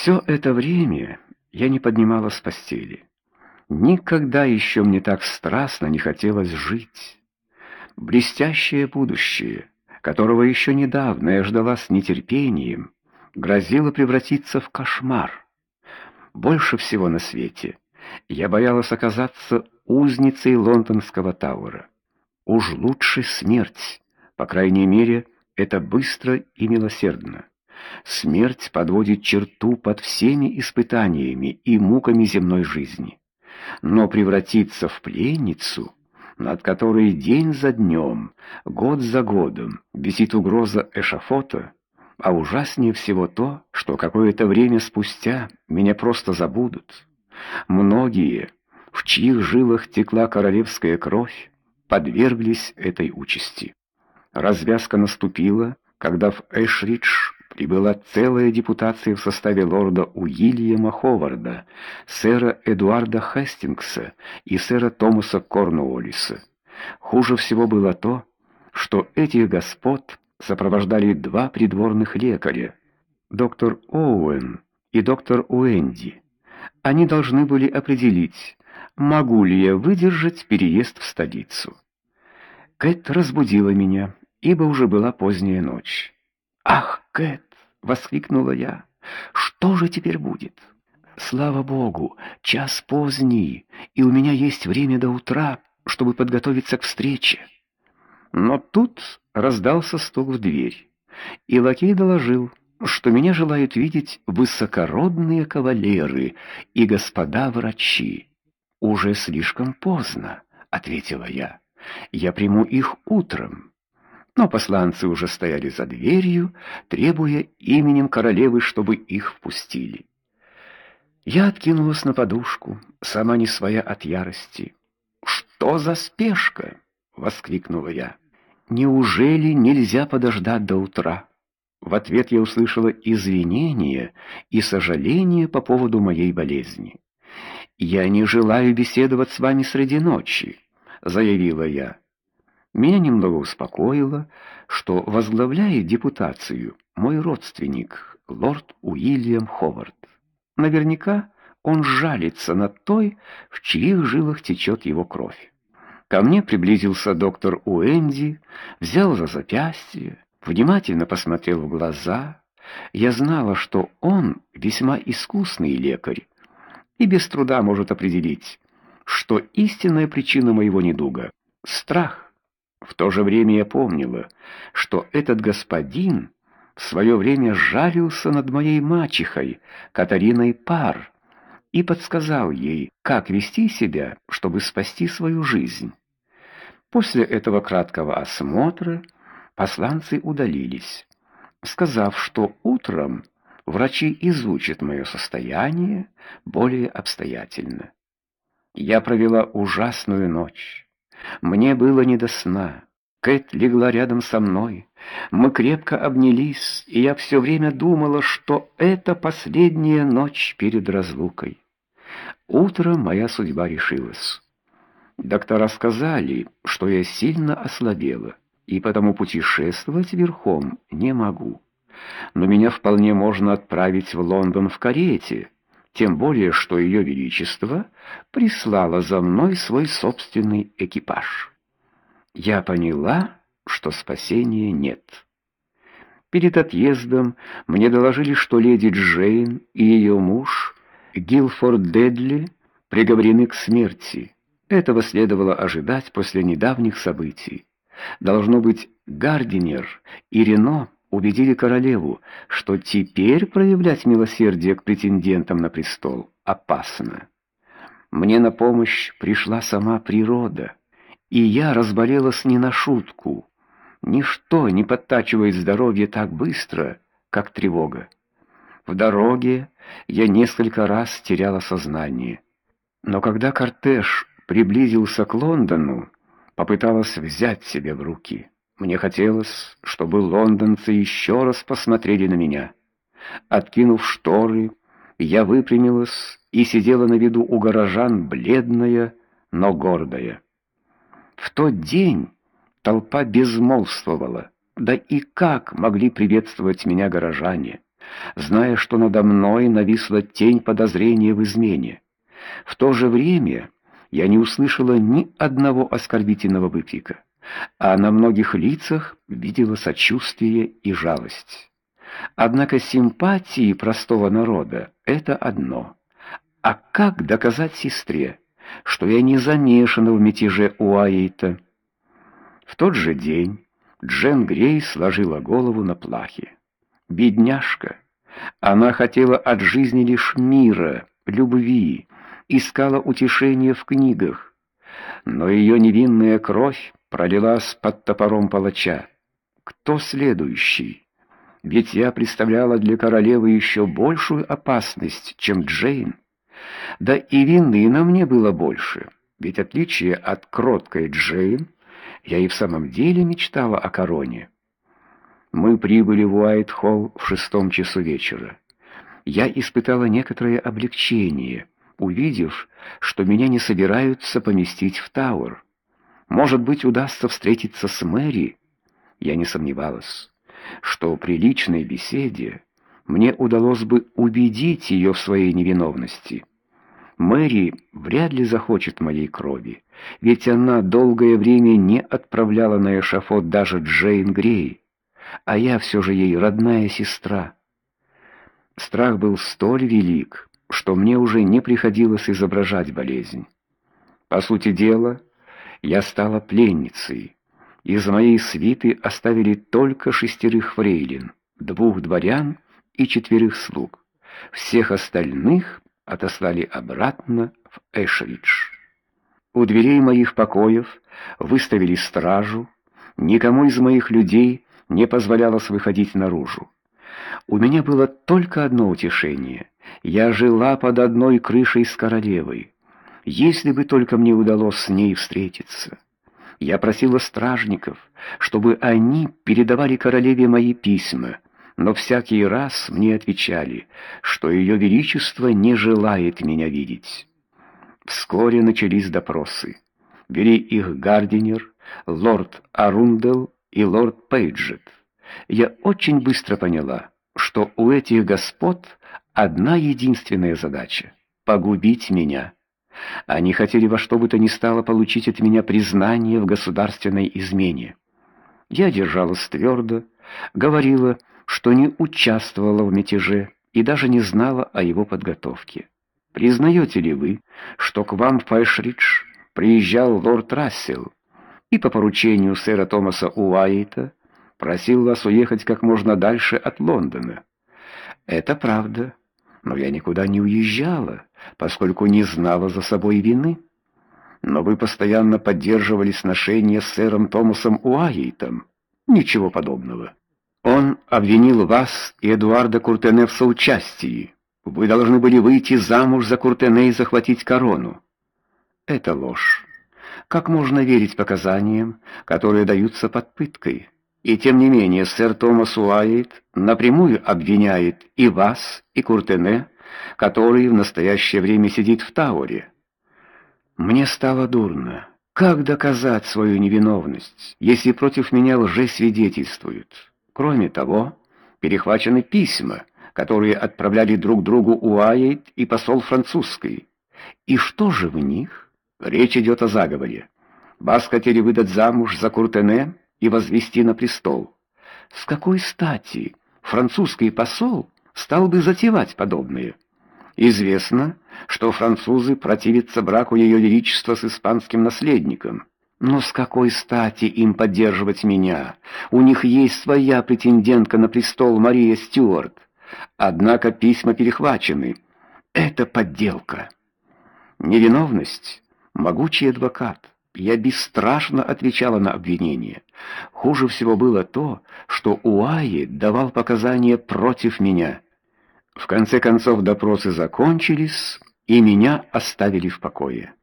Все это время я не поднималась с постели. Никогда еще мне так страстно не хотелось жить. Блестящее будущее, которого еще недавно я ждала с нетерпением, грозило превратиться в кошмар. Больше всего на свете я боялась оказаться узницей лондонского Тауэра. Уж лучше смерть, по крайней мере, это быстро и милосердно. Смерть подводит черту под всеми испытаниями и муками земной жизни. Но превратиться в пленницу, над которой день за днем, год за годом висит угроза эшафота, а ужаснее всего то, что какое-то время спустя меня просто забудут. Многие, в чьих жилах текла королевская кровь, подверглись этой участи. Развязка наступила, когда в Эшридж прибыла целая депутация в составе лорда Уильяма Ховарда, сэра Эдуарда Хастингса и сэра Томаса Корнуоллиса. Хуже всего было то, что этих господ сопровождали два придворных лекаря, доктор Оуэн и доктор Уэнди. Они должны были определить, могу ли я выдержать переезд в столицу. Кэт разбудила меня, ибо уже была поздняя ночь. «Ах, Кэт!» — воскликнула я. «Что же теперь будет?» «Слава Богу, час поздний, и у меня есть время до утра, чтобы подготовиться к встрече». Но тут раздался стук в дверь, и лакей доложил, что меня желают видеть высокородные кавалеры и господа врачи. «Уже слишком поздно», — ответила я. «Я приму их утром». Но посланцы уже стояли за дверью, требуя именем королевы, чтобы их впустили. Я откинулась на подушку, сама не своя от ярости. «Что за спешка?» — воскликнула я. «Неужели нельзя подождать до утра?» В ответ я услышала извинения и сожаление по поводу моей болезни. «Я не желаю беседовать с вами среди ночи», — заявила я. Меня немного успокоило, что возглавляет депутацию мой родственник, лорд Уильям Ховард. Наверняка он жалится над той, в чьих жилах течет его кровь. Ко мне приблизился доктор Уэнди, взял за запястье, внимательно посмотрел в глаза. Я знала, что он весьма искусный лекарь и без труда может определить, что истинная причина моего недуга — страх. В то же время я помнила, что этот господин в свое время жалился над моей мачехой, Катариной Пар, и подсказал ей, как вести себя, чтобы спасти свою жизнь. После этого краткого осмотра посланцы удалились, сказав, что утром врачи изучат мое состояние более обстоятельно. Я провела ужасную ночь. Мне было не до сна. Кэт легла рядом со мной. Мы крепко обнялись, и я все время думала, что это последняя ночь перед разлукой. Утром моя судьба решилась. Доктора сказали, что я сильно ослабела и потому путешествовать верхом не могу. Но меня вполне можно отправить в Лондон в карете, тем более что ее величество прислало за мной свой собственный экипаж. Я поняла, что спасения нет. Перед отъездом мне доложили, что леди Джейн и ее муж Гилфорд Дедли приговорены к смерти. Этого следовало ожидать после недавних событий. Должно быть, Гардинер и Рено убедили королеву, что теперь проявлять милосердие к претендентам на престол опасно. Мне на помощь пришла сама природа, и я разболелась не на шутку. Ничто не подтачивает здоровье так быстро, как тревога. В дороге я несколько раз теряла сознание. Но когда кортеж приблизился к Лондону, попыталась взять себя в руки. Мне хотелось, чтобы лондонцы еще раз посмотрели на меня. Откинув шторы, я выпрямилась и сидела на виду у горожан, бледная, но гордая. В тот день толпа безмолвствовала. Да и как могли приветствовать меня горожане? зная, что надо мной нависла тень подозрения в измене. В то же время я не услышала ни одного оскорбительного выкрика, а на многих лицах видела сочувствие и жалость. Однако симпатии простого народа — это одно. А как доказать сестре, что я не замешана в мятеже Уайта? В тот же день Джен Грей сложила голову на плахе. Бедняжка! Она хотела от жизни лишь мира, любви, искала утешения в книгах. Но ее невинная кровь пролилась под топором палача. Кто следующий? Ведь я представляла для королевы еще большую опасность, чем Джейн. Да и вины на мне было больше, ведь отличие от кроткой Джейн, я и в самом деле мечтала о короне. Мы прибыли в Уайт-Холл в шестом часу вечера. Я испытала некоторое облегчение, увидев, что меня не собираются поместить в Тауэр. Может быть, удастся встретиться с Мэри? Я не сомневалась, что при личной беседе мне удалось бы убедить ее в своей невиновности. Мэри вряд ли захочет моей крови, ведь она долгое время не отправляла на эшафот даже Джейн Грей, а я все же ей родная сестра. Страх был столь велик, что мне уже не приходилось изображать болезнь. По сути дела, я стала пленницей. Из моей свиты оставили только шестерых фрейлин, двух дворян и четверых слуг. Всех остальных отослали обратно в Эшридж. У дверей моих покоев выставили стражу, никому из моих людей не позволялось выходить наружу. У меня было только одно утешение. Я жила под одной крышей с королевой. Если бы только мне удалось с ней встретиться. Я просила стражников, чтобы они передавали королеве мои письма, но всякий раз мне отвечали, что ее величество не желает меня видеть. Вскоре начались допросы. Вели их Гардинер, лорд Арундел и лорд Пейджет. Я очень быстро поняла, что у этих господ одна единственная задача — погубить меня. Они хотели во что бы то ни стало получить от меня признание в государственной измене. Я держалась твердо, говорила, что не участвовала в мятеже и даже не знала о его подготовке. Признаете ли вы, что к вам в Файшридж приезжал лорд Рассел и по поручению сэра Томаса Уайта просил вас уехать как можно дальше от Лондона? Это правда, но я никуда не уезжала, поскольку не знала за собой вины. Но вы постоянно поддерживали сношения с сэром Томасом Уайтом. Ничего подобного. Он обвинил вас и Эдуарда Куртене в соучастии. Вы должны были выйти замуж за Куртене и захватить корону. Это ложь. Как можно верить показаниям, которые даются под пыткой? И тем не менее, сэр Томас Уайт напрямую обвиняет и вас, и Куртене, который в настоящее время сидит в Тауре. Мне стало дурно. Как доказать свою невиновность, если против меня лжесвидетельствуют? Кроме того, перехвачены письма, которые отправляли друг другу Уайт и посол французский. И что же в них? Речь идет о заговоре. Вас хотели выдать замуж за Куртене и возвести на престол. С какой стати французский посол стал бы затевать подобное? Известно, что французы противятся браку ее величества с испанским наследником. Но с какой стати им поддерживать меня? У них есть своя претендентка на престол Мария Стюарт. Однако письма перехвачены. Это подделка. Невиновность могучий адвокат. Я бесстрашно отвечала на обвинения. Хуже всего было то, что Уайи давал показания против меня. В конце концов допросы закончились, и меня оставили в покое.